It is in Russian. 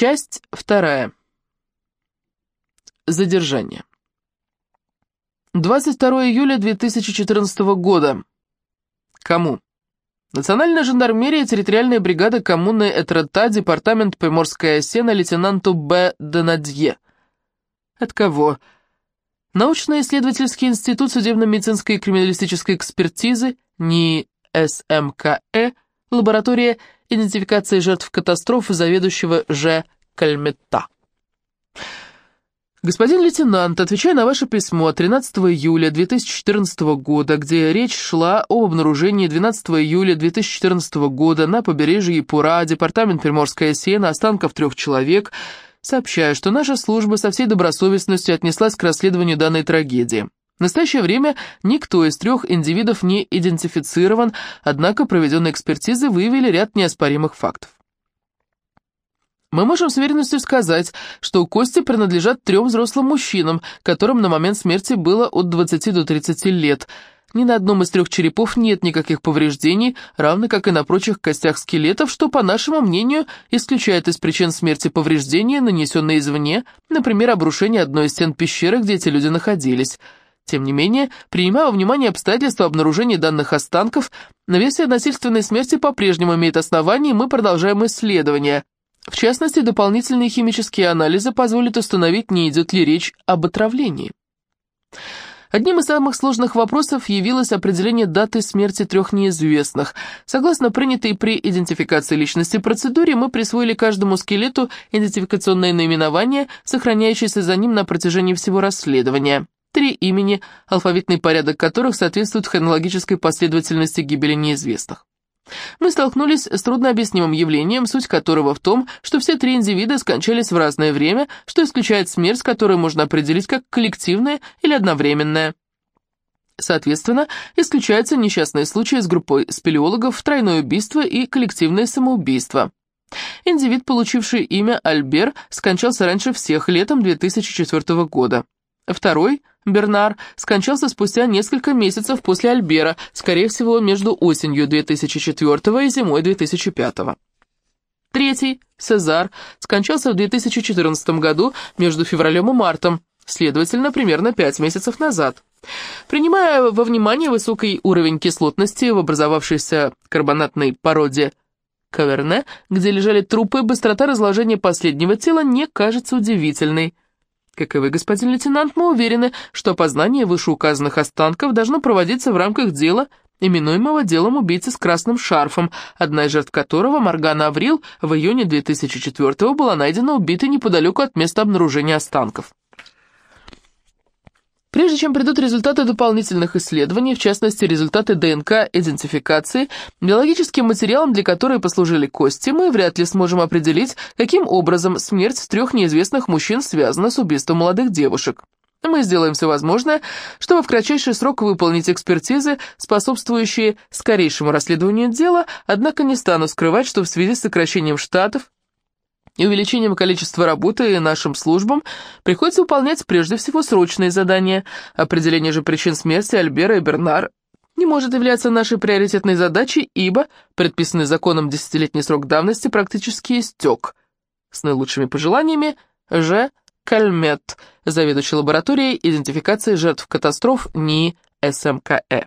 Часть вторая. Задержание. 22 июля 2014 года. Кому? Национальная жандармерия, территориальная бригада коммуны Этрета, департамент Приморская сена, лейтенанту Б. Донадье. От кого? Научно-исследовательский институт судебно-медицинской и криминалистической экспертизы, НИИ СМКЭ, лаборатория идентификации жертв катастрофы заведующего Ж. Кальмета. «Господин лейтенант, отвечая на ваше письмо 13 июля 2014 года, где речь шла об обнаружении 12 июля 2014 года на побережье Ипура, департамент Приморская сена, останков трех человек, сообщаю, что наша служба со всей добросовестностью отнеслась к расследованию данной трагедии. В настоящее время никто из трех индивидов не идентифицирован, однако проведенные экспертизы выявили ряд неоспоримых фактов. Мы можем с уверенностью сказать, что кости принадлежат трем взрослым мужчинам, которым на момент смерти было от 20 до 30 лет. Ни на одном из трех черепов нет никаких повреждений, равно как и на прочих костях скелетов, что, по нашему мнению, исключает из причин смерти повреждения, нанесенные извне, например, обрушение одной из стен пещеры, где эти люди находились. Тем не менее, принимая во внимание обстоятельства обнаружения данных останков, версия насильственной смерти по-прежнему имеет основание, и мы продолжаем исследование – в частности, дополнительные химические анализы позволят установить, не идет ли речь об отравлении. Одним из самых сложных вопросов явилось определение даты смерти трех неизвестных. Согласно принятой при идентификации личности процедуре, мы присвоили каждому скелету идентификационное наименование, сохраняющееся за ним на протяжении всего расследования. Три имени, алфавитный порядок которых соответствует хронологической последовательности гибели неизвестных. Мы столкнулись с труднообъяснимым явлением, суть которого в том, что все три индивида скончались в разное время, что исключает смерть, которую можно определить как коллективная или одновременная. Соответственно, исключаются несчастные случаи с группой спелеологов, тройное убийство и коллективное самоубийство. Индивид, получивший имя Альбер, скончался раньше всех летом 2004 года. Второй, Бернар, скончался спустя несколько месяцев после Альбера, скорее всего, между осенью 2004 и зимой 2005. Третий, Сезар, скончался в 2014 году между февралем и мартом, следовательно, примерно пять месяцев назад. Принимая во внимание высокий уровень кислотности в образовавшейся карбонатной породе Каверне, где лежали трупы, быстрота разложения последнего тела не кажется удивительной. Как и вы, господин лейтенант, мы уверены, что опознание вышеуказанных останков должно проводиться в рамках дела, именуемого делом убийцы с красным шарфом, одна из жертв которого, Моргана Аврил, в июне 2004 была найдена убитой неподалеку от места обнаружения останков. Прежде чем придут результаты дополнительных исследований, в частности результаты ДНК-идентификации, биологическим материалом, для которой послужили кости, мы вряд ли сможем определить, каким образом смерть трех неизвестных мужчин связана с убийством молодых девушек. Мы сделаем все возможное, чтобы в кратчайший срок выполнить экспертизы, способствующие скорейшему расследованию дела, однако не стану скрывать, что в связи с сокращением штатов и увеличением количества работы нашим службам приходится выполнять прежде всего срочные задания. Определение же причин смерти Альбера и Бернар не может являться нашей приоритетной задачей, ибо предписанный законом десятилетний срок давности практически истек. С наилучшими пожеланиями, Ж. Кальмет, заведующий лабораторией идентификации жертв катастроф НИИ СМКЭ.